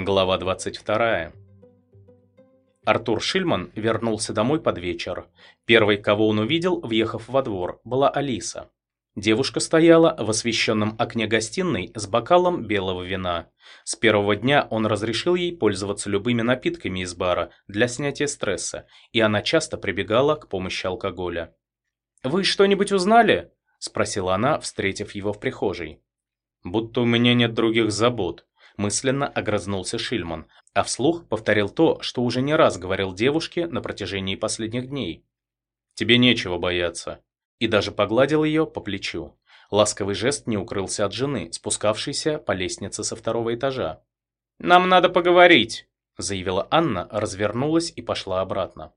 Глава 22. Артур Шильман вернулся домой под вечер. Первой, кого он увидел, въехав во двор, была Алиса. Девушка стояла в освещенном окне гостиной с бокалом белого вина. С первого дня он разрешил ей пользоваться любыми напитками из бара для снятия стресса, и она часто прибегала к помощи алкоголя. «Вы что-нибудь узнали?» – спросила она, встретив его в прихожей. «Будто у меня нет других забот», мысленно огрызнулся Шильман, а вслух повторил то, что уже не раз говорил девушке на протяжении последних дней. «Тебе нечего бояться», и даже погладил ее по плечу. Ласковый жест не укрылся от жены, спускавшейся по лестнице со второго этажа. «Нам надо поговорить», — заявила Анна, развернулась и пошла обратно.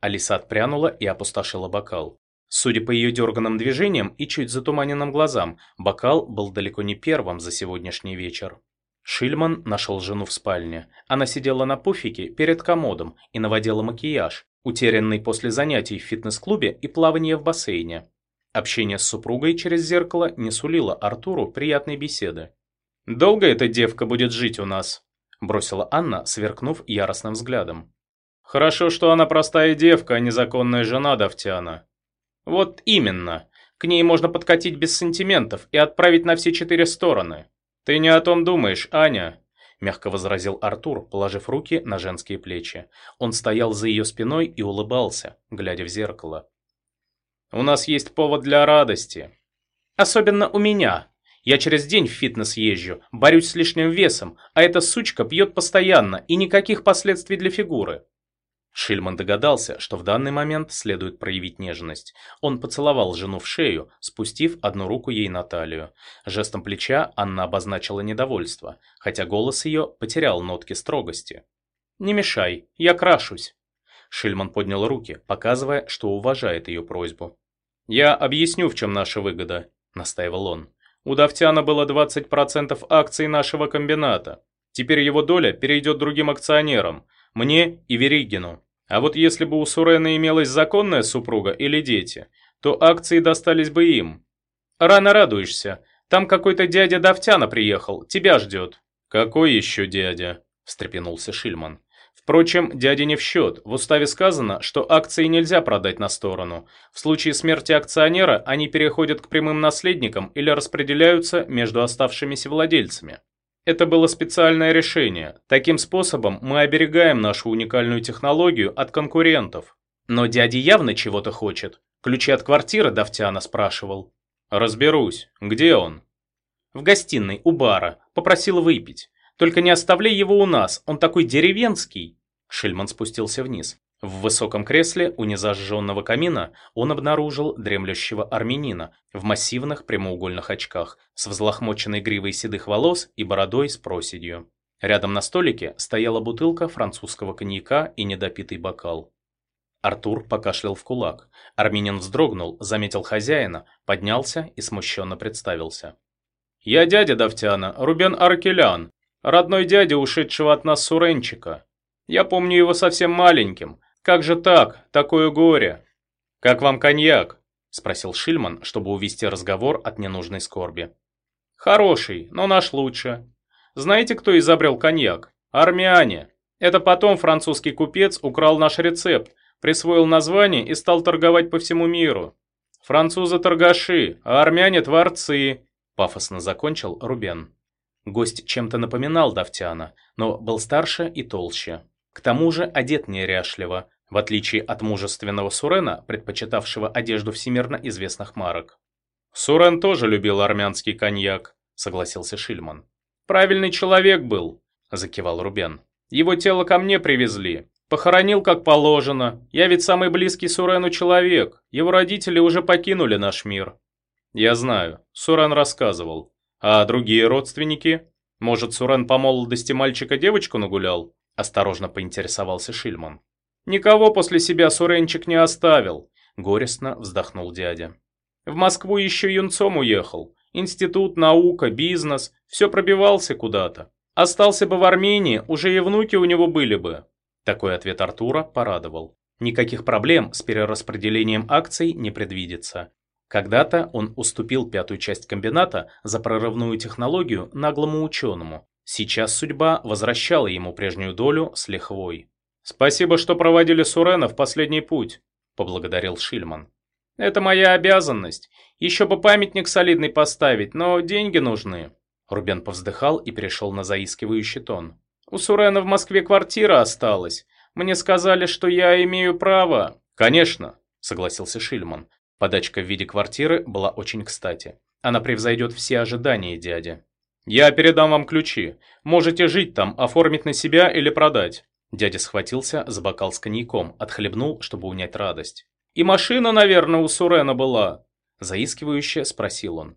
Алиса отпрянула и опустошила бокал. Судя по ее дерганным движениям и чуть затуманенным глазам, бокал был далеко не первым за сегодняшний вечер. Шильман нашел жену в спальне. Она сидела на пуфике перед комодом и наводила макияж, утерянный после занятий в фитнес-клубе и плавания в бассейне. Общение с супругой через зеркало не сулило Артуру приятной беседы. «Долго эта девка будет жить у нас?» – бросила Анна, сверкнув яростным взглядом. «Хорошо, что она простая девка, а не законная жена Давтяна». «Вот именно. К ней можно подкатить без сантиментов и отправить на все четыре стороны. «Ты не о том думаешь, Аня», – мягко возразил Артур, положив руки на женские плечи. Он стоял за ее спиной и улыбался, глядя в зеркало. «У нас есть повод для радости. Особенно у меня. Я через день в фитнес езжу, борюсь с лишним весом, а эта сучка пьет постоянно и никаких последствий для фигуры. Шильман догадался, что в данный момент следует проявить нежность. Он поцеловал жену в шею, спустив одну руку ей на талию. Жестом плеча Анна обозначила недовольство, хотя голос ее потерял нотки строгости. «Не мешай, я крашусь». Шильман поднял руки, показывая, что уважает ее просьбу. «Я объясню, в чем наша выгода», – настаивал он. «У Давтяна было 20% акций нашего комбината. Теперь его доля перейдет другим акционерам – мне и Веригину. А вот если бы у Сурена имелась законная супруга или дети, то акции достались бы им. Рано радуешься. Там какой-то дядя Давтяна приехал, тебя ждет. Какой еще дядя? встрепенулся Шильман. Впрочем, дядя не в счет. В уставе сказано, что акции нельзя продать на сторону. В случае смерти акционера они переходят к прямым наследникам или распределяются между оставшимися владельцами. Это было специальное решение. Таким способом мы оберегаем нашу уникальную технологию от конкурентов. Но дядя явно чего-то хочет. Ключи от квартиры Давтяна спрашивал. Разберусь. Где он? В гостиной, у бара. Попросил выпить. Только не оставляй его у нас, он такой деревенский. Шильман спустился вниз. В высоком кресле у незажженного камина он обнаружил дремлющего армянина в массивных прямоугольных очках с взлохмоченной гривой седых волос и бородой с проседью. Рядом на столике стояла бутылка французского коньяка и недопитый бокал. Артур покашлял в кулак. Армянин вздрогнул, заметил хозяина, поднялся и смущенно представился. «Я дядя Давтяна, Рубен Аркелян, родной дядя ушедшего от нас Суренчика. Я помню его совсем маленьким, как же так? Такое горе!» «Как вам коньяк?» – спросил Шильман, чтобы увести разговор от ненужной скорби. «Хороший, но наш лучше. Знаете, кто изобрел коньяк? Армяне. Это потом французский купец украл наш рецепт, присвоил название и стал торговать по всему миру. Французы торгаши, а армяне творцы», – пафосно закончил Рубен. Гость чем-то напоминал Давтяна, но был старше и толще. К тому же одет неряшливо, в отличие от мужественного Сурена, предпочитавшего одежду всемирно известных марок. «Сурен тоже любил армянский коньяк», — согласился Шильман. «Правильный человек был», — закивал Рубен. «Его тело ко мне привезли. Похоронил как положено. Я ведь самый близкий Сурену человек. Его родители уже покинули наш мир». «Я знаю», — Сурен рассказывал. «А другие родственники? Может, Сурен по молодости мальчика девочку нагулял?» Осторожно поинтересовался Шильман. «Никого после себя Суренчик не оставил», – горестно вздохнул дядя. «В Москву еще юнцом уехал. Институт, наука, бизнес – все пробивался куда-то. Остался бы в Армении, уже и внуки у него были бы». Такой ответ Артура порадовал. Никаких проблем с перераспределением акций не предвидится. Когда-то он уступил пятую часть комбината за прорывную технологию наглому ученому, Сейчас судьба возвращала ему прежнюю долю с лихвой. «Спасибо, что проводили Сурена в последний путь», – поблагодарил Шильман. «Это моя обязанность. Еще бы памятник солидный поставить, но деньги нужны». Рубен повздыхал и перешел на заискивающий тон. «У Сурена в Москве квартира осталась. Мне сказали, что я имею право». «Конечно», – согласился Шильман. Подачка в виде квартиры была очень кстати. Она превзойдет все ожидания дяди. «Я передам вам ключи. Можете жить там, оформить на себя или продать». Дядя схватился за бокал с коньяком, отхлебнул, чтобы унять радость. «И машина, наверное, у Сурена была?» Заискивающе спросил он.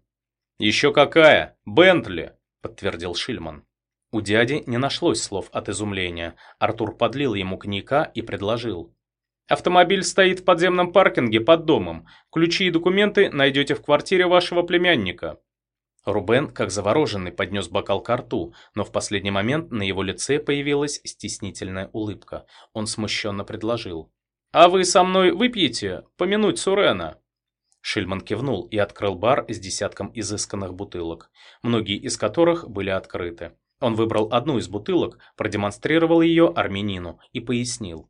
«Еще какая? Бентли!» – подтвердил Шильман. У дяди не нашлось слов от изумления. Артур подлил ему коньяка и предложил. «Автомобиль стоит в подземном паркинге под домом. Ключи и документы найдете в квартире вашего племянника». Рубен, как завороженный, поднес бокал к рту, но в последний момент на его лице появилась стеснительная улыбка. Он смущенно предложил. «А вы со мной выпьете? Помянуть Сурена?» Шильман кивнул и открыл бар с десятком изысканных бутылок, многие из которых были открыты. Он выбрал одну из бутылок, продемонстрировал ее армянину и пояснил.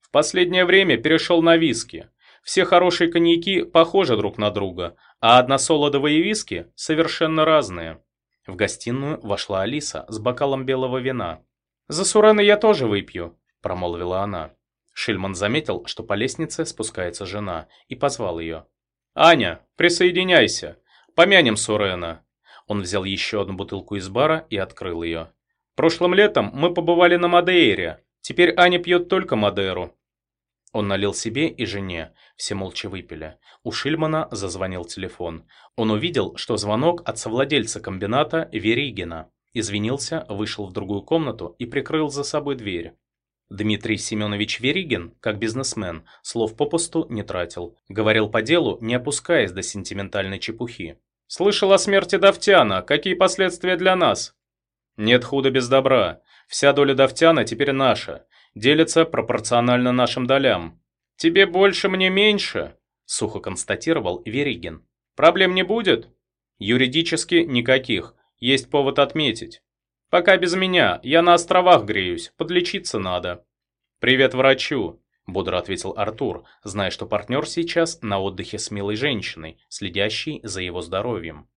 «В последнее время перешел на виски. Все хорошие коньяки похожи друг на друга, а односолодовые виски совершенно разные». В гостиную вошла Алиса с бокалом белого вина. «За Сурена я тоже выпью», – промолвила она. Шильман заметил, что по лестнице спускается жена, и позвал ее. «Аня, присоединяйся. Помянем Сурена». Он взял еще одну бутылку из бара и открыл ее. «Прошлым летом мы побывали на Мадейре. Теперь Аня пьет только Мадеру». Он налил себе и жене. Все молча выпили. У Шильмана зазвонил телефон. Он увидел, что звонок от совладельца комбината Веригина. Извинился, вышел в другую комнату и прикрыл за собой дверь. Дмитрий Семенович Веригин, как бизнесмен, слов попусту не тратил. Говорил по делу, не опускаясь до сентиментальной чепухи. «Слышал о смерти Давтяна. Какие последствия для нас?» «Нет худа без добра. Вся доля Давтяна теперь наша. Делится пропорционально нашим долям». «Тебе больше, мне меньше», – сухо констатировал Веригин. «Проблем не будет?» «Юридически никаких. Есть повод отметить». «Пока без меня. Я на островах греюсь. Подлечиться надо». «Привет врачу», – бодро ответил Артур, зная, что партнер сейчас на отдыхе с милой женщиной, следящей за его здоровьем.